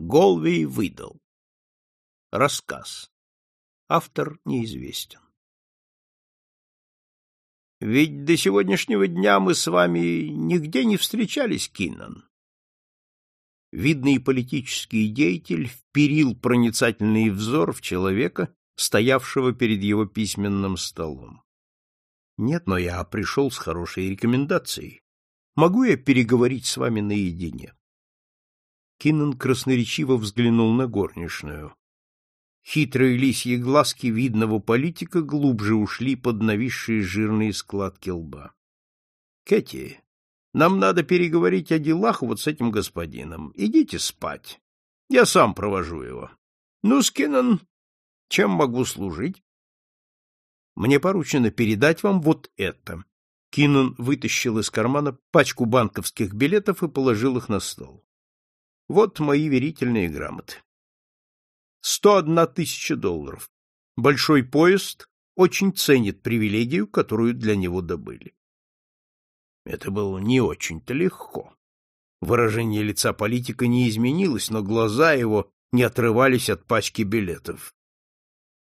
Голвей выдал. Рассказ. Автор неизвестен. Ведь до сегодняшнего дня мы с вами нигде не встречались, Киннан. Видный политический деятель вперил проницательный взор в человека, стоявшего перед его письменным столом. Нет, но я пришел с хорошей рекомендацией. Могу я переговорить с вами наедине? Киннан красноречиво взглянул на горничную. Хитрые лисьи глазки видного политика глубже ушли под нависшие жирные складки лба. — Кэти, нам надо переговорить о делах вот с этим господином. Идите спать. Я сам провожу его. Ну, Скиннон, чем могу служить? Мне поручено передать вам вот это. Киннон вытащил из кармана пачку банковских билетов и положил их на стол. Вот мои верительные грамоты. Сто одна тысяча долларов. Большой поезд очень ценит привилегию, которую для него добыли. Это было не очень-то легко. Выражение лица политика не изменилось, но глаза его не отрывались от пачки билетов.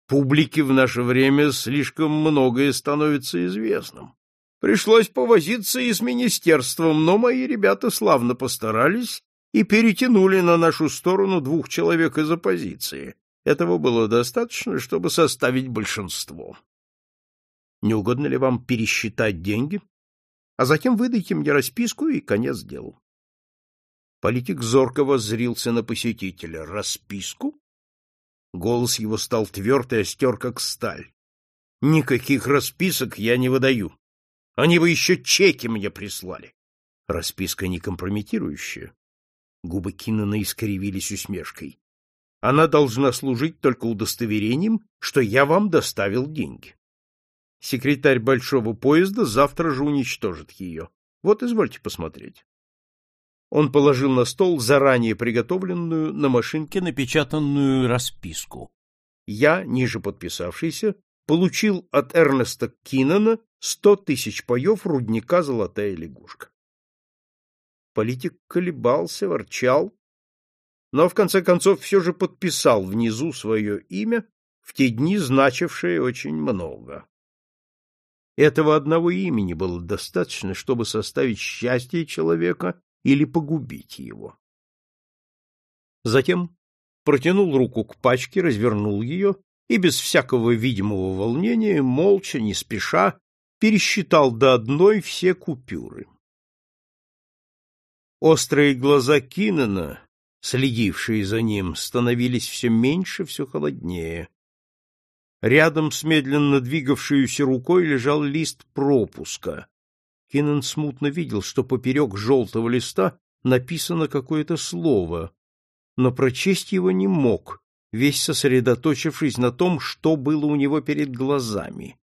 Публике в наше время слишком многое становится известным. Пришлось повозиться и с министерством, но мои ребята славно постарались и перетянули на нашу сторону двух человек из оппозиции. Этого было достаточно, чтобы составить большинство. Не угодно ли вам пересчитать деньги? А затем выдайте мне расписку и конец делу. Политик зорко воззрился на посетителя. Расписку? Голос его стал тверд и остер, как сталь. Никаких расписок я не выдаю. Они бы еще чеки мне прислали. Расписка не компрометирующая. Губы Киннона искривились усмешкой. Она должна служить только удостоверением, что я вам доставил деньги. Секретарь большого поезда завтра же уничтожит ее. Вот извольте посмотреть. Он положил на стол заранее приготовленную на машинке напечатанную расписку. Я, ниже подписавшийся, получил от Эрнеста Киннона сто тысяч паев рудника «Золотая лягушка». Политик колебался, ворчал, но в конце концов все же подписал внизу свое имя, в те дни значившее очень много. Этого одного имени было достаточно, чтобы составить счастье человека или погубить его. Затем протянул руку к пачке, развернул ее и без всякого видимого волнения, молча, не спеша, пересчитал до одной все купюры. Острые глаза Киннена, следившие за ним, становились все меньше, все холоднее. Рядом с медленно двигавшейся рукой лежал лист пропуска. Киннен смутно видел, что поперек желтого листа написано какое-то слово, но прочесть его не мог, весь сосредоточившись на том, что было у него перед глазами.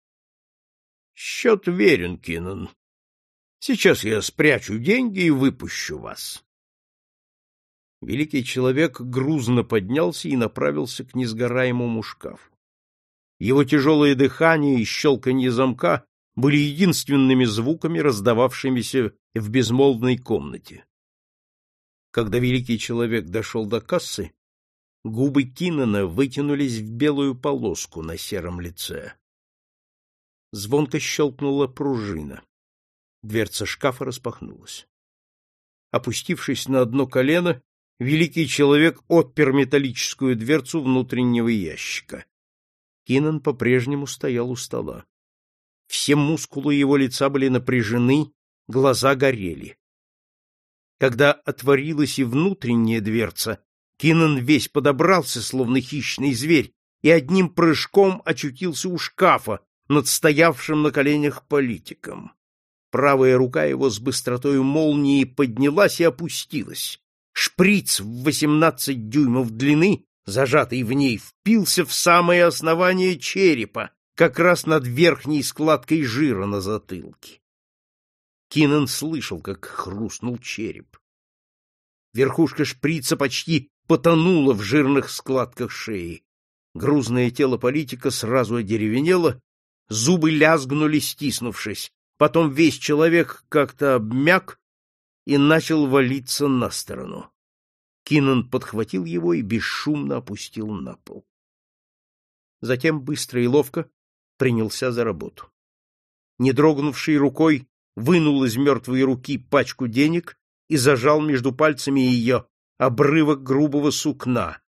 — Счет верен, Киннен. Сейчас я спрячу деньги и выпущу вас. Великий человек грузно поднялся и направился к несгораемому шкафу. Его тяжелое дыхание и щелканье замка были единственными звуками, раздававшимися в безмолвной комнате. Когда великий человек дошел до кассы, губы Киннона вытянулись в белую полоску на сером лице. Звонко щелкнула пружина. Дверца шкафа распахнулась. Опустившись на одно колено, великий человек отпер металлическую дверцу внутреннего ящика. Кинан по-прежнему стоял у стола. Все мускулы его лица были напряжены, глаза горели. Когда отворилась и внутренняя дверца, Кинан весь подобрался, словно хищный зверь, и одним прыжком очутился у шкафа над стоявшим на коленях политиком. Правая рука его с быстротой молнии поднялась и опустилась. Шприц в восемнадцать дюймов длины зажатый в ней, впился в самое основание черепа, как раз над верхней складкой жира на затылке. Кинан слышал, как хрустнул череп. Верхушка шприца почти потонула в жирных складках шеи. Грузное тело политика сразу одеревенело, зубы лязгнули, стиснувшись. Потом весь человек как-то обмяк и начал валиться на сторону. Киннон подхватил его и бесшумно опустил на пол. Затем быстро и ловко принялся за работу. Не дрогнувшей рукой вынул из мертвой руки пачку денег и зажал между пальцами ее обрывок грубого сукна,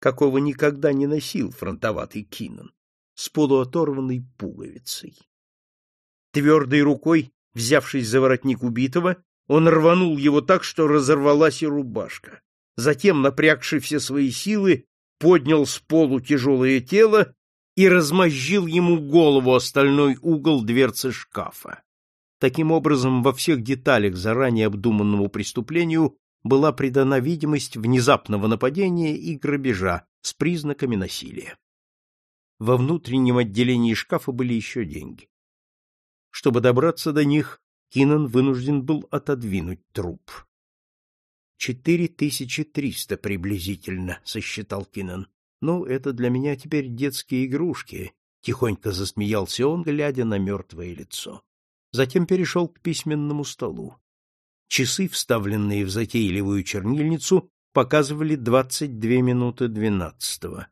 какого никогда не носил фронтоватый Киннон, с полуоторванной пуговицей. Твердой рукой, взявшись за воротник убитого, он рванул его так, что разорвалась и рубашка. Затем, напрягши все свои силы, поднял с полу тяжелое тело и размозжил ему голову остальной угол дверцы шкафа. Таким образом, во всех деталях заранее обдуманному преступлению была придана видимость внезапного нападения и грабежа с признаками насилия. Во внутреннем отделении шкафа были еще деньги. Чтобы добраться до них, Кинан вынужден был отодвинуть труп. «Четыре тысячи триста приблизительно», — сосчитал Кинан. «Ну, это для меня теперь детские игрушки», — тихонько засмеялся он, глядя на мертвое лицо. Затем перешел к письменному столу. Часы, вставленные в затейливую чернильницу, показывали двадцать две минуты двенадцатого.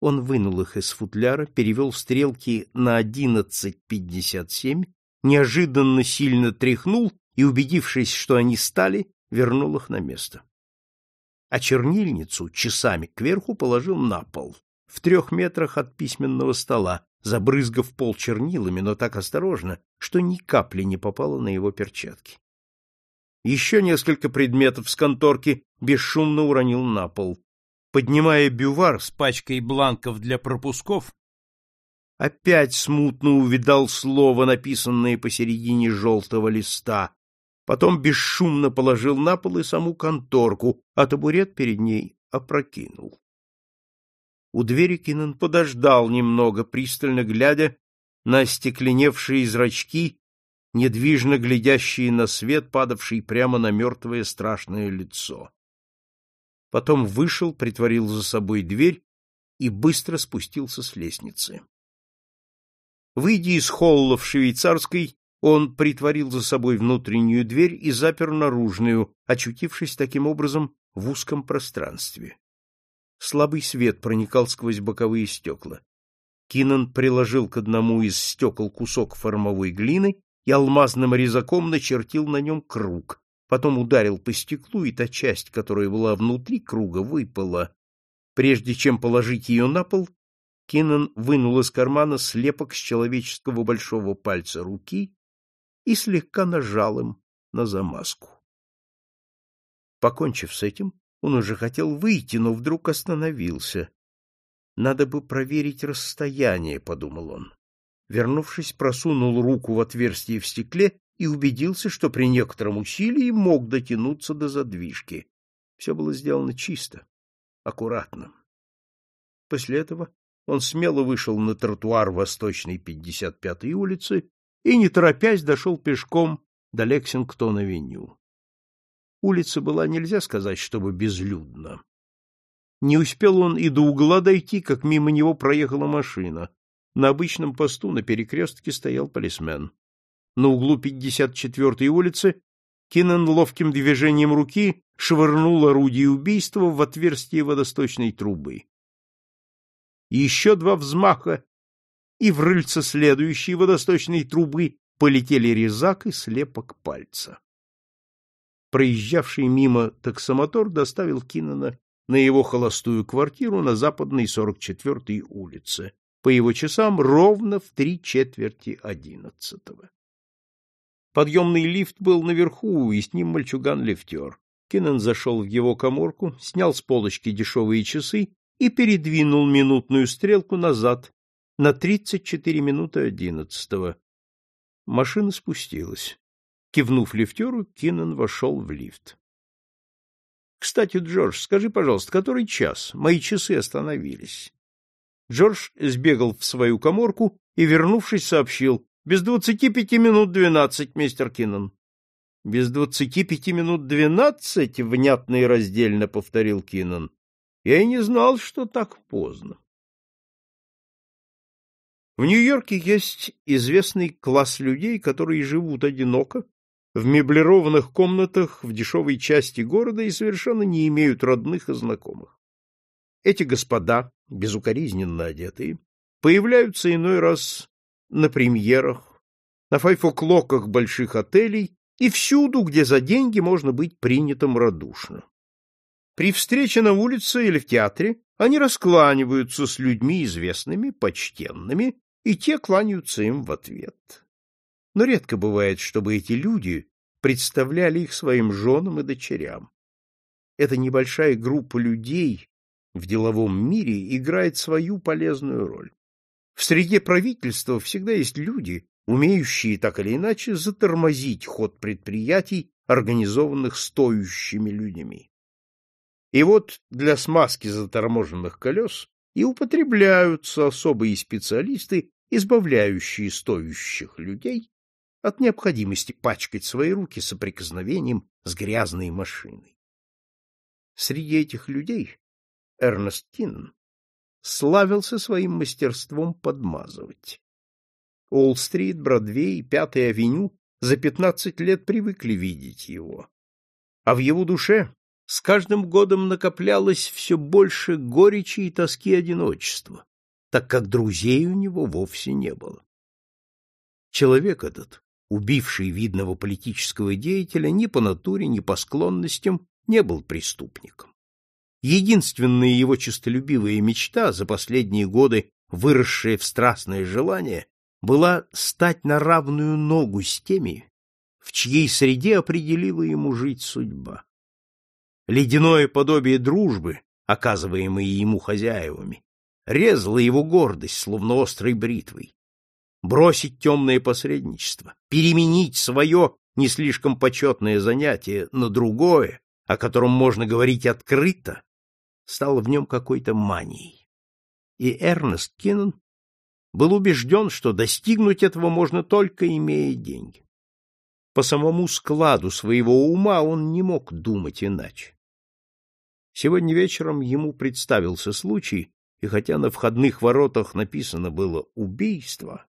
Он вынул их из футляра, перевел стрелки на одиннадцать пятьдесят семь, неожиданно сильно тряхнул и, убедившись, что они стали, вернул их на место. А чернильницу часами кверху положил на пол, в трех метрах от письменного стола, забрызгав пол чернилами, но так осторожно, что ни капли не попало на его перчатки. Еще несколько предметов с конторки бесшумно уронил на пол. Поднимая бювар с пачкой бланков для пропусков, опять смутно увидал слово, написанное посередине желтого листа. Потом бесшумно положил на пол и саму конторку, а табурет перед ней опрокинул. У двери Кинан подождал немного, пристально глядя на остекленевшие зрачки недвижно глядящие на свет, падавший прямо на мертвое страшное лицо. Потом вышел, притворил за собой дверь и быстро спустился с лестницы. Выйдя из холла в швейцарской, он притворил за собой внутреннюю дверь и запер наружную, очутившись таким образом в узком пространстве. Слабый свет проникал сквозь боковые стекла. Кинан приложил к одному из стекол кусок формовой глины и алмазным резаком начертил на нем круг, потом ударил по стеклу, и та часть, которая была внутри круга, выпала. Прежде чем положить ее на пол, Киннон вынул из кармана слепок с человеческого большого пальца руки и слегка нажал им на замазку. Покончив с этим, он уже хотел выйти, но вдруг остановился. «Надо бы проверить расстояние», — подумал он. Вернувшись, просунул руку в отверстие в стекле и убедился, что при некотором усилии мог дотянуться до задвижки. Все было сделано чисто, аккуратно. После этого он смело вышел на тротуар Восточной 55-й улицы и, не торопясь, дошел пешком до Лексингтона-Веню. Улица была, нельзя сказать, чтобы безлюдна. Не успел он и до угла дойти, как мимо него проехала машина. На обычном посту на перекрестке стоял полисмен. На углу 54-й улицы Киннон ловким движением руки швырнул орудие убийства в отверстие водосточной трубы. Еще два взмаха, и в рыльце следующей водосточной трубы полетели резак и слепок пальца. Проезжавший мимо таксомотор доставил Киннона на его холостую квартиру на западной 44-й улице, по его часам ровно в три четверти одиннадцатого. Подъемный лифт был наверху, и с ним мальчуган-лифтер. Кеннон зашел в его коморку, снял с полочки дешевые часы и передвинул минутную стрелку назад на тридцать четыре минуты одиннадцатого. Машина спустилась. Кивнув лифтеру, Киннон вошел в лифт. — Кстати, Джордж, скажи, пожалуйста, который час? Мои часы остановились. Джордж сбегал в свою коморку и, вернувшись, сообщил. — Без двадцати пяти минут двенадцать, мистер Киннон. — Без двадцати пяти минут двенадцать? — внятно и раздельно повторил Киннон. — Я и не знал, что так поздно. В Нью-Йорке есть известный класс людей, которые живут одиноко в меблированных комнатах в дешевой части города и совершенно не имеют родных и знакомых. Эти господа, безукоризненно одетые, появляются иной раз на премьерах, на файфоклоках больших отелей и всюду, где за деньги можно быть принятым радушно. При встрече на улице или в театре они раскланиваются с людьми известными, почтенными, и те кланяются им в ответ. Но редко бывает, чтобы эти люди представляли их своим женам и дочерям. Эта небольшая группа людей в деловом мире играет свою полезную роль. В среде правительства всегда есть люди, умеющие так или иначе затормозить ход предприятий, организованных стоящими людьми. И вот для смазки заторможенных колес и употребляются особые специалисты, избавляющие стоящих людей от необходимости пачкать свои руки соприкосновением с грязной машиной. Среди этих людей Эрнест Кинн славился своим мастерством подмазывать. Уолл-стрит, Бродвей Пятая авеню за пятнадцать лет привыкли видеть его. А в его душе с каждым годом накоплялось все больше горечи и тоски одиночества, так как друзей у него вовсе не было. Человек этот, убивший видного политического деятеля, ни по натуре, ни по склонностям не был преступником. Единственная его честолюбивая мечта, за последние годы выросшая в страстное желание, была стать на равную ногу с теми, в чьей среде определила ему жить судьба. Ледяное подобие дружбы, оказываемой ему хозяевами, резало его гордость, словно острой бритвой. Бросить темное посредничество, переменить свое не слишком почетное занятие на другое, о котором можно говорить открыто, стало в нем какой-то манией. И Эрнест Киннон был убежден, что достигнуть этого можно только имея деньги. По самому складу своего ума он не мог думать иначе. Сегодня вечером ему представился случай, и хотя на входных воротах написано было «убийство»,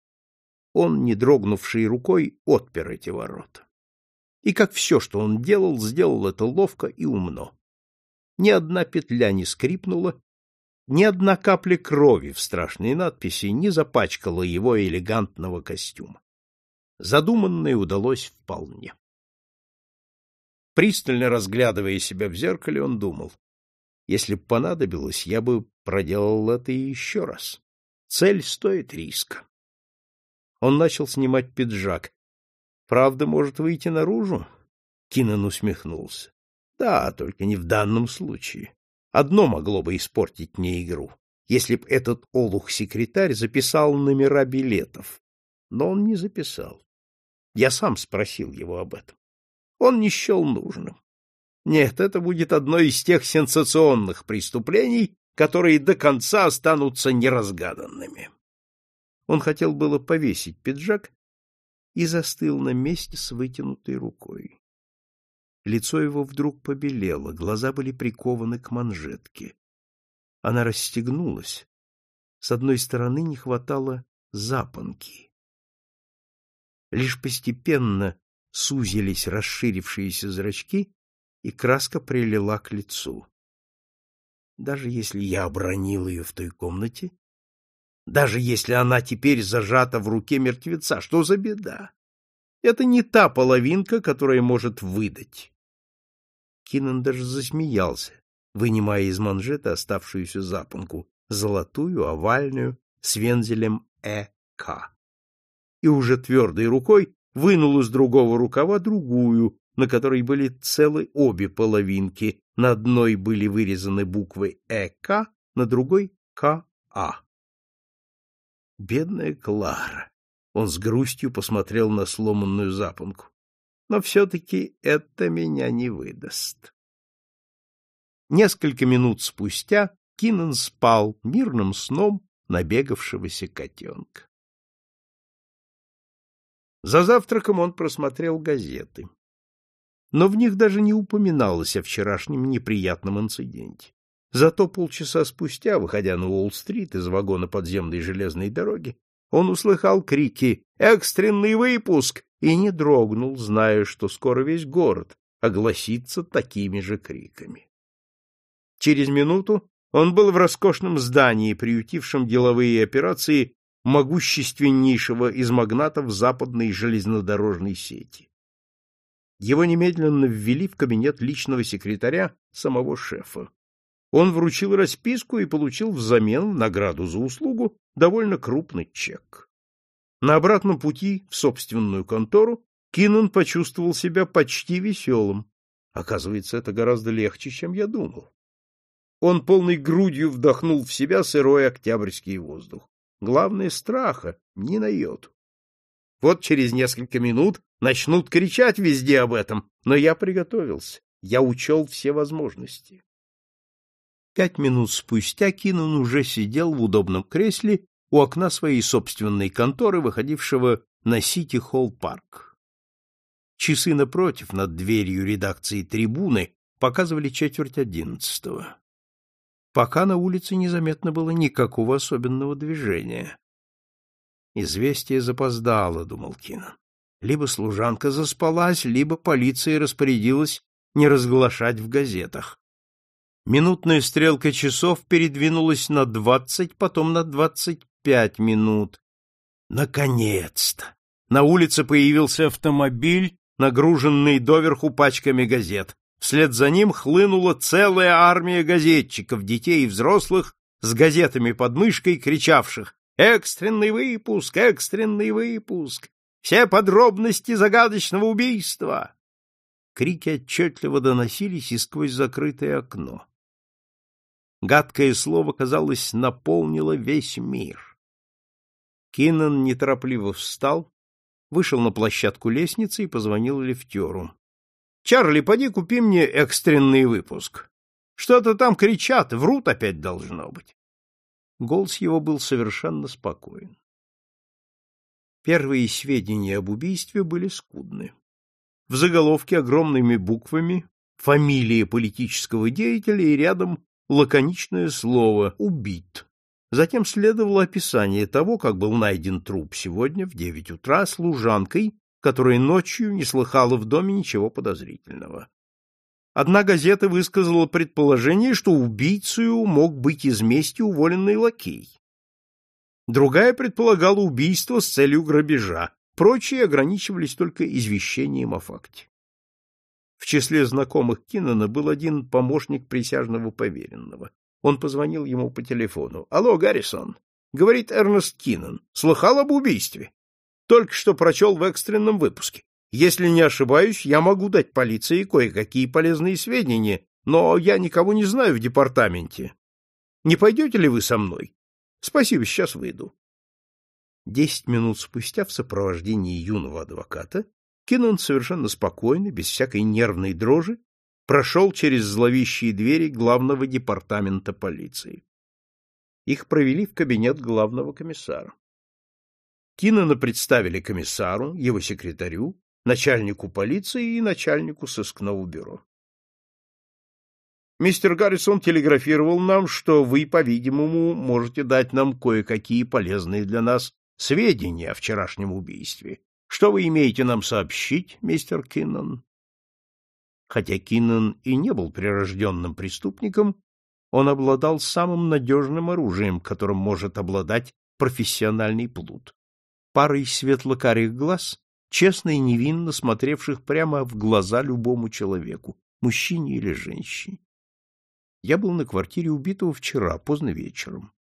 он, не дрогнувшей рукой, отпер эти ворота. И как все, что он делал, сделал это ловко и умно. Ни одна петля не скрипнула, ни одна капля крови в страшной надписи не запачкала его элегантного костюма. Задуманное удалось вполне. Пристально разглядывая себя в зеркале, он думал, если б понадобилось, я бы проделал это еще раз. Цель стоит риска. Он начал снимать пиджак. Правда может выйти наружу? Кинан усмехнулся. Да, только не в данном случае. Одно могло бы испортить мне игру, если б этот олух-секретарь записал номера билетов. Но он не записал. Я сам спросил его об этом. Он не счел нужным. Нет, это будет одно из тех сенсационных преступлений, которые до конца останутся неразгаданными. Он хотел было повесить пиджак и застыл на месте с вытянутой рукой. Лицо его вдруг побелело, глаза были прикованы к манжетке. Она расстегнулась. С одной стороны не хватало запонки. Лишь постепенно сузились расширившиеся зрачки, и краска прилила к лицу. Даже если я обронил ее в той комнате, даже если она теперь зажата в руке мертвеца, что за беда? Это не та половинка, которая может выдать. Кинан даже засмеялся, вынимая из манжета оставшуюся запонку, золотую, овальную, с вензелем «ЭК». И уже твердой рукой вынул из другого рукава другую, на которой были целы обе половинки. На одной были вырезаны буквы «ЭК», на другой «КА». Бедная Клара! Он с грустью посмотрел на сломанную запонку но все-таки это меня не выдаст. Несколько минут спустя Кинан спал мирным сном набегавшегося котенка. За завтраком он просмотрел газеты. Но в них даже не упоминалось о вчерашнем неприятном инциденте. Зато полчаса спустя, выходя на Уолл-стрит из вагона подземной железной дороги, Он услыхал крики «Экстренный выпуск!» и не дрогнул, зная, что скоро весь город огласится такими же криками. Через минуту он был в роскошном здании, приютившем деловые операции могущественнейшего из магнатов западной железнодорожной сети. Его немедленно ввели в кабинет личного секретаря самого шефа. Он вручил расписку и получил взамен в награду за услугу довольно крупный чек. На обратном пути в собственную контору Киннон почувствовал себя почти веселым. Оказывается, это гораздо легче, чем я думал. Он полной грудью вдохнул в себя сырой октябрьский воздух. Главное — страха, ни на йоту. Вот через несколько минут начнут кричать везде об этом, но я приготовился, я учел все возможности. Пять минут спустя Кинун уже сидел в удобном кресле у окна своей собственной конторы, выходившего на Сити-Холл-парк. Часы напротив, над дверью редакции «Трибуны», показывали четверть одиннадцатого пока на улице незаметно было никакого особенного движения. Известие запоздало, думал Кинан. Либо служанка заспалась, либо полиция распорядилась не разглашать в газетах. Минутная стрелка часов передвинулась на двадцать, потом на двадцать пять минут. Наконец-то! На улице появился автомобиль, нагруженный доверху пачками газет. Вслед за ним хлынула целая армия газетчиков, детей и взрослых, с газетами под мышкой, кричавших «Экстренный выпуск! Экстренный выпуск! Все подробности загадочного убийства!» Крики отчетливо доносились и сквозь закрытое окно. Гадкое слово, казалось, наполнило весь мир. Киннон неторопливо встал, вышел на площадку лестницы и позвонил лифтеру. Чарли, поди купи мне экстренный выпуск. Что-то там кричат, врут опять должно быть. Голос его был совершенно спокоен. Первые сведения об убийстве были скудны. В заголовке огромными буквами фамилия политического деятеля и рядом лаконичное слово «убит». Затем следовало описание того, как был найден труп сегодня в девять утра служанкой которая ночью не слыхала в доме ничего подозрительного. Одна газета высказала предположение, что убийцей мог быть из мести уволенный лакей. Другая предполагала убийство с целью грабежа, прочие ограничивались только извещением о факте. В числе знакомых Киннона был один помощник присяжного поверенного. Он позвонил ему по телефону. «Алло, Гаррисон!» — говорит Эрнест Киннон. «Слыхал об убийстве?» Только что прочел в экстренном выпуске. Если не ошибаюсь, я могу дать полиции кое-какие полезные сведения, но я никого не знаю в департаменте. Не пойдете ли вы со мной? Спасибо, сейчас выйду. Десять минут спустя в сопровождении юного адвоката Киннон совершенно спокойно, без всякой нервной дрожи, прошел через зловещие двери главного департамента полиции. Их провели в кабинет главного комиссара. Киннона представили комиссару, его секретарю, начальнику полиции и начальнику сыскного бюро. Мистер Гаррисон телеграфировал нам, что вы, по-видимому, можете дать нам кое-какие полезные для нас сведения о вчерашнем убийстве. Что вы имеете нам сообщить, мистер Киннон? Хотя Киннон и не был прирожденным преступником, он обладал самым надежным оружием, которым может обладать профессиональный плут парой светло-карих глаз, честно и невинно смотревших прямо в глаза любому человеку, мужчине или женщине. Я был на квартире убитого вчера, поздно вечером.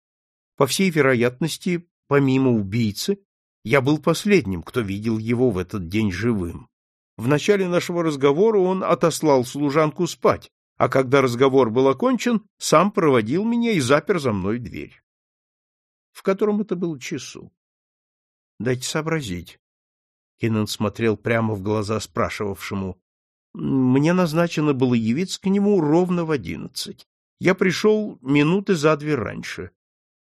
По всей вероятности, помимо убийцы, я был последним, кто видел его в этот день живым. В начале нашего разговора он отослал служанку спать, а когда разговор был окончен, сам проводил меня и запер за мной дверь. В котором это было часу? Дайте сообразить. Киннон смотрел прямо в глаза спрашивавшему. Мне назначено было явиться к нему ровно в одиннадцать. Я пришел минуты за две раньше.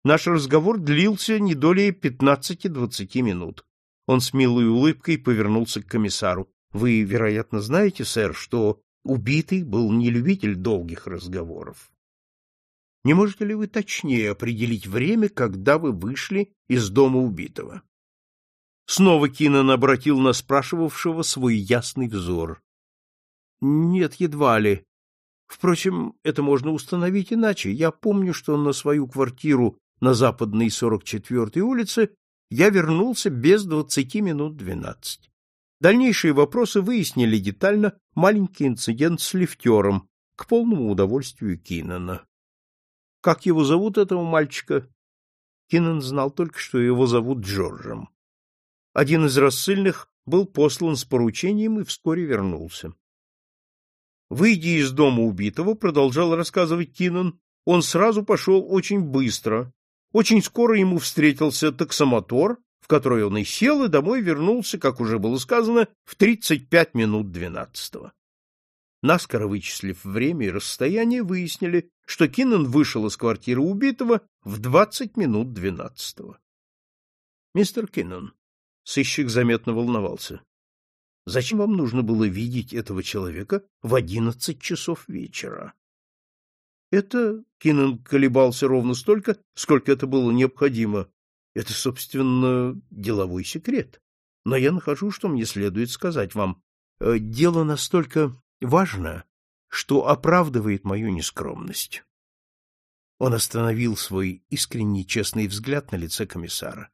Наш разговор длился не долее пятнадцати-двадцати минут. Он с милой улыбкой повернулся к комиссару. Вы, вероятно, знаете, сэр, что убитый был не любитель долгих разговоров. Не можете ли вы точнее определить время, когда вы вышли из дома убитого? Снова Кинан обратил на спрашивавшего свой ясный взор. Нет, едва ли. Впрочем, это можно установить иначе. Я помню, что на свою квартиру на западной 44-й улице я вернулся без двадцати минут двенадцать. Дальнейшие вопросы выяснили детально маленький инцидент с лифтером, к полному удовольствию Киннана. Как его зовут, этого мальчика? Киннан знал только, что его зовут Джорджем. Один из рассыльных был послан с поручением и вскоре вернулся. Выйдя из дома убитого, продолжал рассказывать Киннан, он сразу пошел очень быстро. Очень скоро ему встретился таксомотор, в который он и сел, и домой вернулся, как уже было сказано, в 35 минут двенадцатого. Наскоро вычислив время и расстояние, выяснили, что Киннан вышел из квартиры убитого в 20 минут двенадцатого. Мистер Киннан, сыщик заметно волновался. Зачем вам нужно было видеть этого человека в одиннадцать часов вечера? Это Киннан колебался ровно столько, сколько это было необходимо. Это, собственно, деловой секрет. Но я нахожу, что мне следует сказать вам. Э, дело настолько важно, что оправдывает мою нескромность. Он остановил свой искренний честный взгляд на лице комиссара.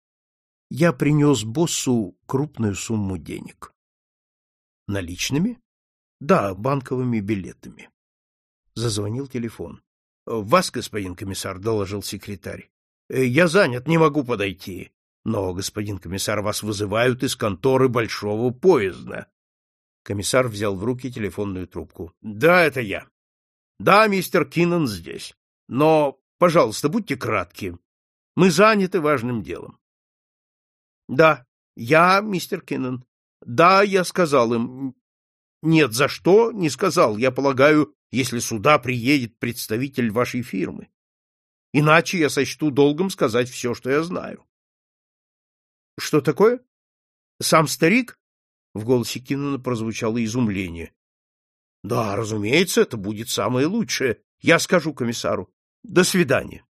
Я принес боссу крупную сумму денег. Наличными? Да, банковыми билетами. Зазвонил телефон. — Вас, господин комиссар, — доложил секретарь. «Э, — Я занят, не могу подойти. Но, господин комиссар, вас вызывают из конторы большого поезда. Комиссар взял в руки телефонную трубку. — Да, это я. Да, мистер Киннон здесь. Но, пожалуйста, будьте кратки. Мы заняты важным делом. — Да, я, мистер Киннон. Да, я сказал им. Нет, за что, не сказал. Я полагаю, если сюда приедет представитель вашей фирмы. Иначе я сочту долгом сказать все, что я знаю. — Что такое? Сам старик? В голосе Киннона прозвучало изумление. — Да, разумеется, это будет самое лучшее. Я скажу комиссару. До свидания.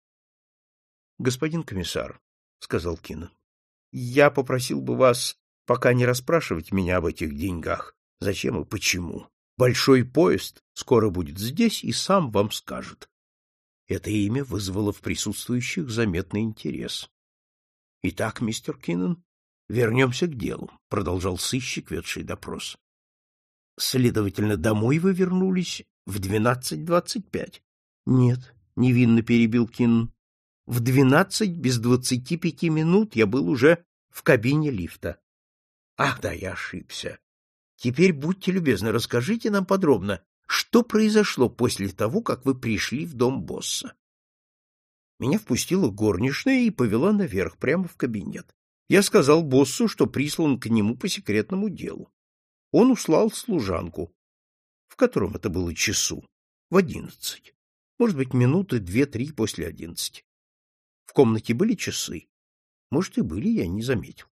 — Господин комиссар, — сказал Киннон, — я попросил бы вас пока не расспрашивать меня об этих деньгах. Зачем и почему? Большой поезд скоро будет здесь и сам вам скажет. Это имя вызвало в присутствующих заметный интерес. — Итак, мистер Киннон, вернемся к делу, — продолжал сыщик, ведший допрос. — Следовательно, домой вы вернулись в двенадцать двадцать пять? — Нет, — невинно перебил Киннон. — В двенадцать без двадцати пяти минут я был уже в кабине лифта. Ах, да, я ошибся. Теперь будьте любезны, расскажите нам подробно, что произошло после того, как вы пришли в дом босса. Меня впустила горничная и повела наверх, прямо в кабинет. Я сказал боссу, что прислан к нему по секретному делу. Он услал служанку. В котором это было часу? В одиннадцать. Может быть, минуты две-три после одиннадцати. В комнате были часы? Может, и были, я не заметил.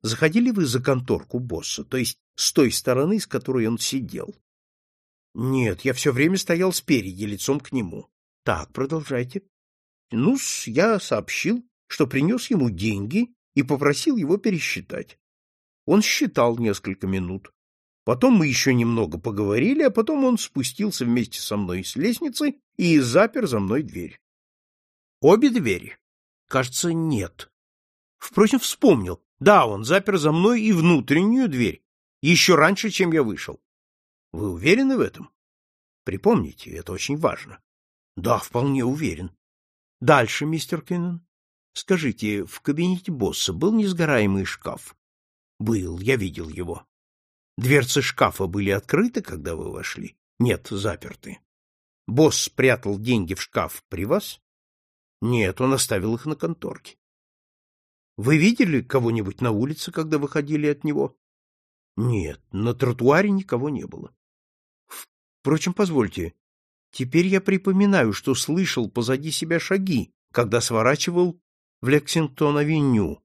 Заходили вы за конторку босса, то есть с той стороны, с которой он сидел? Нет, я все время стоял спереди, лицом к нему. Так, продолжайте. ну я сообщил, что принес ему деньги и попросил его пересчитать. Он считал несколько минут. Потом мы еще немного поговорили, а потом он спустился вместе со мной с лестницы и запер за мной дверь. Обе двери? Кажется, нет. Впрочем, вспомнил. Да, он запер за мной и внутреннюю дверь, еще раньше, чем я вышел. Вы уверены в этом? Припомните, это очень важно. Да, вполне уверен. Дальше, мистер Киннон. Скажите, в кабинете босса был несгораемый шкаф? Был, я видел его. Дверцы шкафа были открыты, когда вы вошли? Нет, заперты. Босс спрятал деньги в шкаф при вас? Нет, он оставил их на конторке. Вы видели кого-нибудь на улице, когда выходили от него? Нет, на тротуаре никого не было. Впрочем, позвольте, теперь я припоминаю, что слышал позади себя шаги, когда сворачивал в Лексингтон-авеню,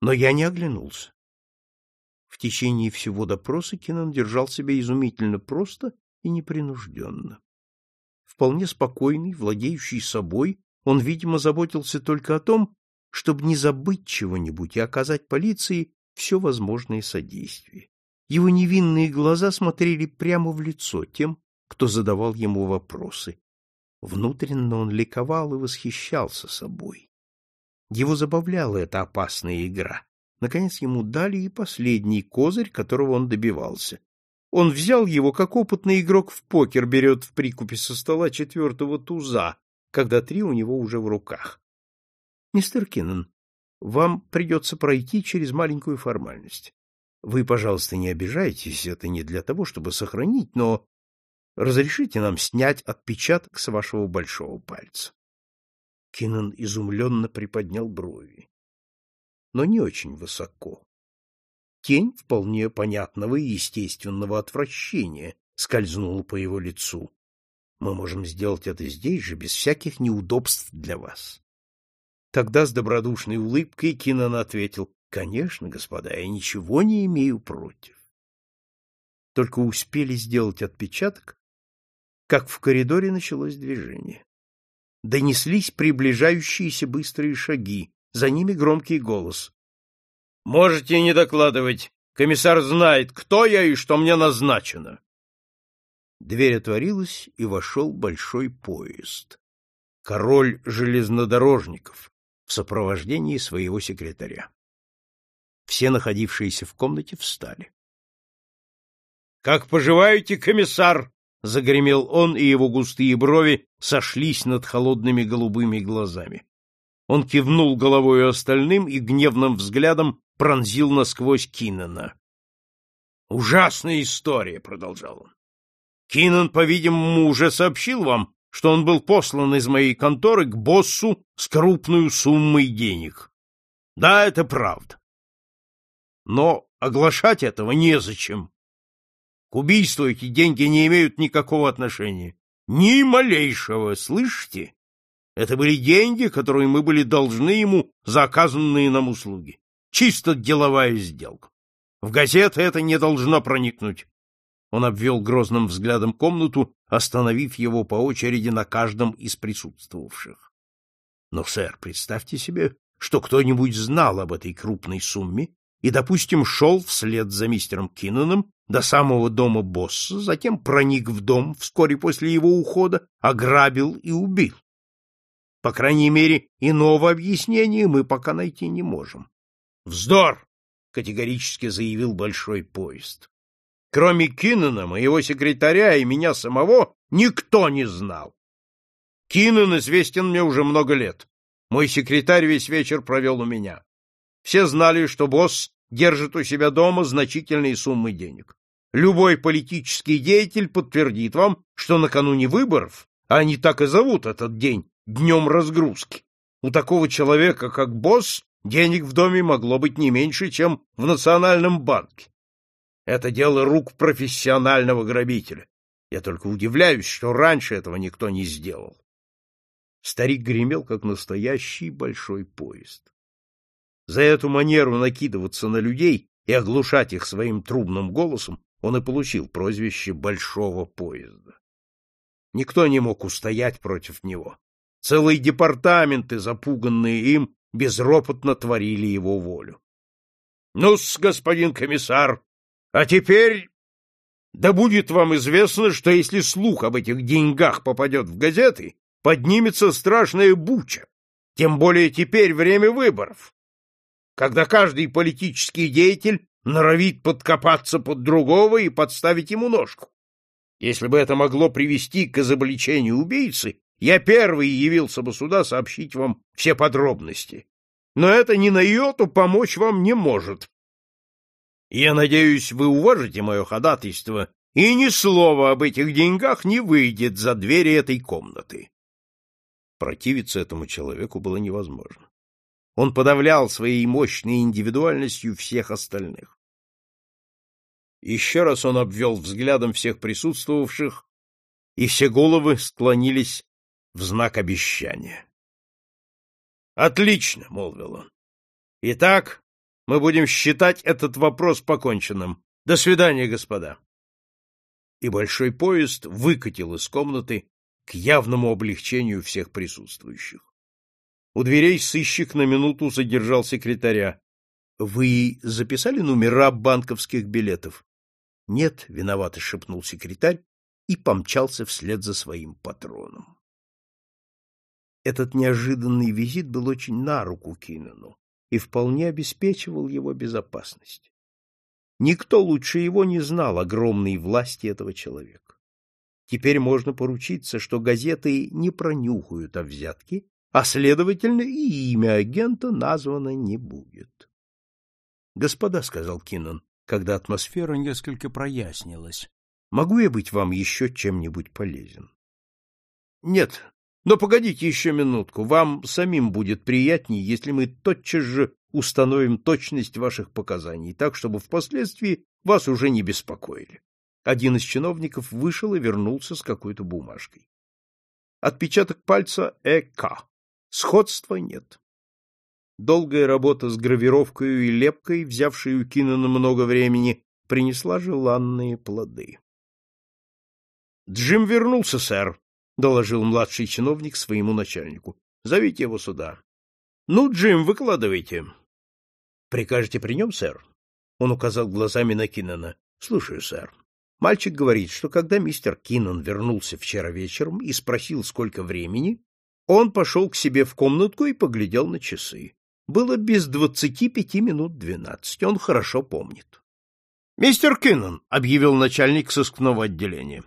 но я не оглянулся. В течение всего допроса Кинан держал себя изумительно просто и непринужденно. Вполне спокойный, владеющий собой, он, видимо, заботился только о том, чтобы не забыть чего-нибудь и оказать полиции все возможное содействие. Его невинные глаза смотрели прямо в лицо тем, кто задавал ему вопросы. Внутренно он ликовал и восхищался собой. Его забавляла эта опасная игра. Наконец ему дали и последний козырь, которого он добивался. Он взял его, как опытный игрок в покер берет в прикупе со стола четвертого туза, когда три у него уже в руках. — Мистер Киннон, вам придется пройти через маленькую формальность. Вы, пожалуйста, не обижайтесь, это не для того, чтобы сохранить, но разрешите нам снять отпечаток с вашего большого пальца. Киннон изумленно приподнял брови, но не очень высоко. Тень вполне понятного и естественного отвращения скользнула по его лицу. Мы можем сделать это здесь же, без всяких неудобств для вас. Тогда с добродушной улыбкой Кинан ответил, «Конечно, господа, я ничего не имею против». Только успели сделать отпечаток, как в коридоре началось движение. Донеслись приближающиеся быстрые шаги, за ними громкий голос. «Можете не докладывать. Комиссар знает, кто я и что мне назначено». Дверь отворилась, и вошел большой поезд. Король железнодорожников, в сопровождении своего секретаря. Все находившиеся в комнате встали. — Как поживаете, комиссар? — загремел он, и его густые брови сошлись над холодными голубыми глазами. Он кивнул головой остальным и гневным взглядом пронзил насквозь Киннена. — Ужасная история, — продолжал он. — Киннен, по-видимому, уже сообщил вам, что он был послан из моей конторы к боссу с крупной суммой денег. Да, это правда. Но оглашать этого незачем. К убийству эти деньги не имеют никакого отношения. Ни малейшего, слышите? Это были деньги, которые мы были должны ему за оказанные нам услуги. Чисто деловая сделка. В газеты это не должно проникнуть. Он обвел грозным взглядом комнату, остановив его по очереди на каждом из присутствовавших. Но, сэр, представьте себе, что кто-нибудь знал об этой крупной сумме и, допустим, шел вслед за мистером Кинноном до самого дома босса, затем проник в дом вскоре после его ухода, ограбил и убил. По крайней мере, иного объяснения мы пока найти не можем. — Вздор! — категорически заявил большой поезд. Кроме Киннена, моего секретаря и меня самого, никто не знал. Киннен известен мне уже много лет. Мой секретарь весь вечер провел у меня. Все знали, что босс держит у себя дома значительные суммы денег. Любой политический деятель подтвердит вам, что накануне выборов, а они так и зовут этот день, днем разгрузки, у такого человека, как босс, денег в доме могло быть не меньше, чем в Национальном банке. Это дело рук профессионального грабителя. Я только удивляюсь, что раньше этого никто не сделал. Старик гремел, как настоящий большой поезд. За эту манеру накидываться на людей и оглушать их своим трубным голосом он и получил прозвище «большого поезда». Никто не мог устоять против него. Целые департаменты, запуганные им, безропотно творили его волю. — Ну-с, господин комиссар, а теперь да будет вам известно, что если слух об этих деньгах попадет в газеты, поднимется страшная буча, тем более теперь время выборов, когда каждый политический деятель норовит подкопаться под другого и подставить ему ножку. Если бы это могло привести к изобличению убийцы, я первый явился бы сюда сообщить вам все подробности. Но это ни на йоту помочь вам не может, я надеюсь, вы уважите мое ходатайство, и ни слова об этих деньгах не выйдет за двери этой комнаты. Противиться этому человеку было невозможно. Он подавлял своей мощной индивидуальностью всех остальных. Еще раз он обвел взглядом всех присутствовавших, и все головы склонились в знак обещания. «Отлично!» — молвил он. «Итак, мы будем считать этот вопрос поконченным. До свидания, господа. И большой поезд выкатил из комнаты, к явному облегчению всех присутствующих. У дверей сыщик на минуту задержал секретаря. — Вы записали номера банковских билетов? — Нет, — виновато шепнул секретарь и помчался вслед за своим патроном. Этот неожиданный визит был очень на руку Кинану и вполне обеспечивал его безопасность. Никто лучше его не знал огромной власти этого человека. Теперь можно поручиться, что газеты не пронюхают о взятке, а, следовательно, и имя агента названо не будет. — Господа, — сказал Киннон, когда атмосфера несколько прояснилась, — могу я быть вам еще чем-нибудь полезен? — Нет, но погодите еще минутку, вам самим будет приятнее, если мы тотчас же установим точность ваших показаний, так, чтобы впоследствии вас уже не беспокоили. Один из чиновников вышел и вернулся с какой-то бумажкой. Отпечаток пальца ЭК. Сходства нет. Долгая работа с гравировкой и лепкой, взявшая у Кинана много времени, принесла желанные плоды. «Джим вернулся, сэр», — доложил младший чиновник своему начальнику. — Зовите его сюда. — Ну, Джим, выкладывайте. — Прикажете при нем, сэр? Он указал глазами на Киннона. — Слушаю, сэр. Мальчик говорит, что когда мистер Киннон вернулся вчера вечером и спросил, сколько времени, он пошел к себе в комнатку и поглядел на часы. Было без двадцати пяти минут двенадцать. Он хорошо помнит. — Мистер Киннон, — объявил начальник сыскного отделения,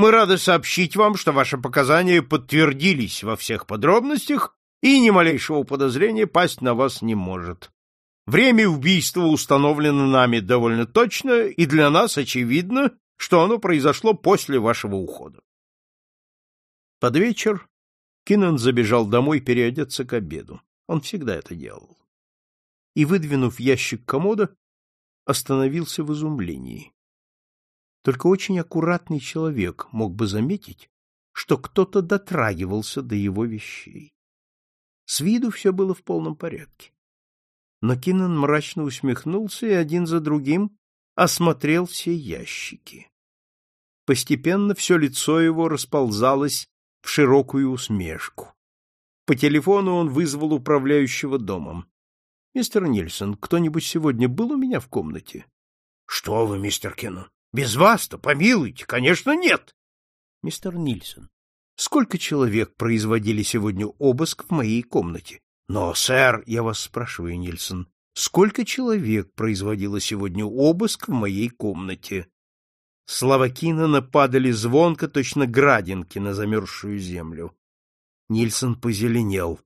мы рады сообщить вам, что ваши показания подтвердились во всех подробностях, и ни малейшего подозрения пасть на вас не может. Время убийства установлено нами довольно точно, и для нас очевидно, что оно произошло после вашего ухода. Под вечер Киннон забежал домой переодеться к обеду. Он всегда это делал. И, выдвинув ящик комода, остановился в изумлении. Только очень аккуратный человек мог бы заметить, что кто-то дотрагивался до его вещей. С виду все было в полном порядке. Но Кинан мрачно усмехнулся и один за другим осмотрел все ящики. Постепенно все лицо его расползалось в широкую усмешку. По телефону он вызвал управляющего домом. — Мистер Нильсон, кто-нибудь сегодня был у меня в комнате? — Что вы, мистер Киннон? Без вас-то, помилуйте, конечно, нет. Мистер Нильсон, сколько человек производили сегодня обыск в моей комнате? Но, сэр, я вас спрашиваю, Нильсон, сколько человек производило сегодня обыск в моей комнате? Слова Кинана падали звонко, точно градинки на замерзшую землю. Нильсон позеленел.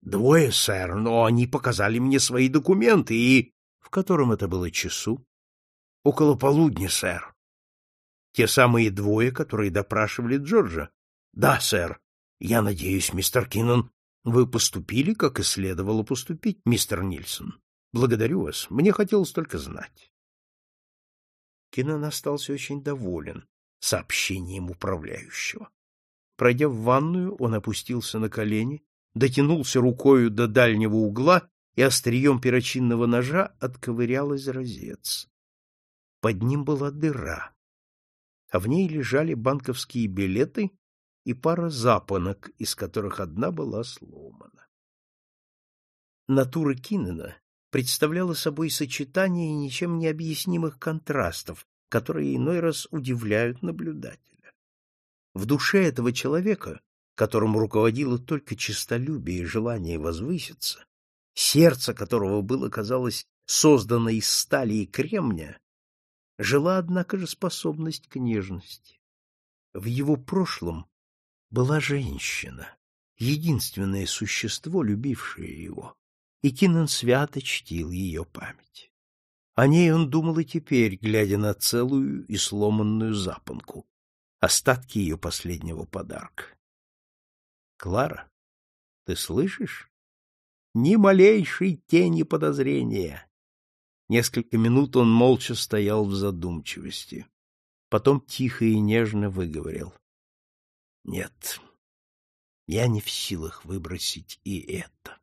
Двое, сэр, но они показали мне свои документы и... В котором это было часу? — Около полудня, сэр. — Те самые двое, которые допрашивали Джорджа? — Да, сэр. Я надеюсь, мистер Киннон, вы поступили, как и следовало поступить, мистер Нильсон. Благодарю вас. Мне хотелось только знать. Киннон остался очень доволен сообщением управляющего. Пройдя в ванную, он опустился на колени, дотянулся рукою до дальнего угла и острием перочинного ножа отковырял из розец. Под ним была дыра, а в ней лежали банковские билеты и пара запонок, из которых одна была сломана. Натура Киннена представляла собой сочетание ничем не объяснимых контрастов, которые иной раз удивляют наблюдателя. В душе этого человека, которому руководило только честолюбие и желание возвыситься, сердце которого было, казалось, создано из стали и кремня, жила, однако же, способность к нежности. В его прошлом была женщина, единственное существо, любившее его, и Кинан свято чтил ее память. О ней он думал и теперь, глядя на целую и сломанную запонку, остатки ее последнего подарка. — Клара, ты слышишь? Ни малейшей тени подозрения. Несколько минут он молча стоял в задумчивости. Потом тихо и нежно выговорил. — Нет, я не в силах выбросить и это.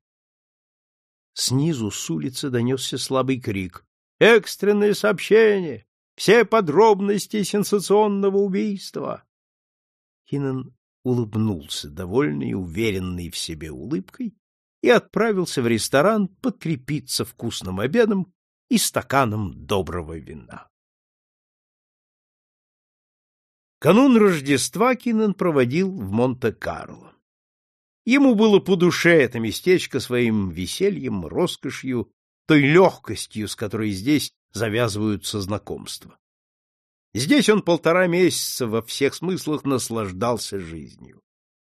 Снизу с улицы донесся слабый крик. «Экстренное сообщение! Все подробности сенсационного убийства!» Киннон улыбнулся довольный, уверенный в себе улыбкой и отправился в ресторан подкрепиться вкусным обедом и стаканом доброго вина. Канун Рождества Кинан проводил в Монте-Карло. Ему было по душе это местечко своим весельем, роскошью, той легкостью, с которой здесь завязываются знакомства. Здесь он полтора месяца во всех смыслах наслаждался жизнью.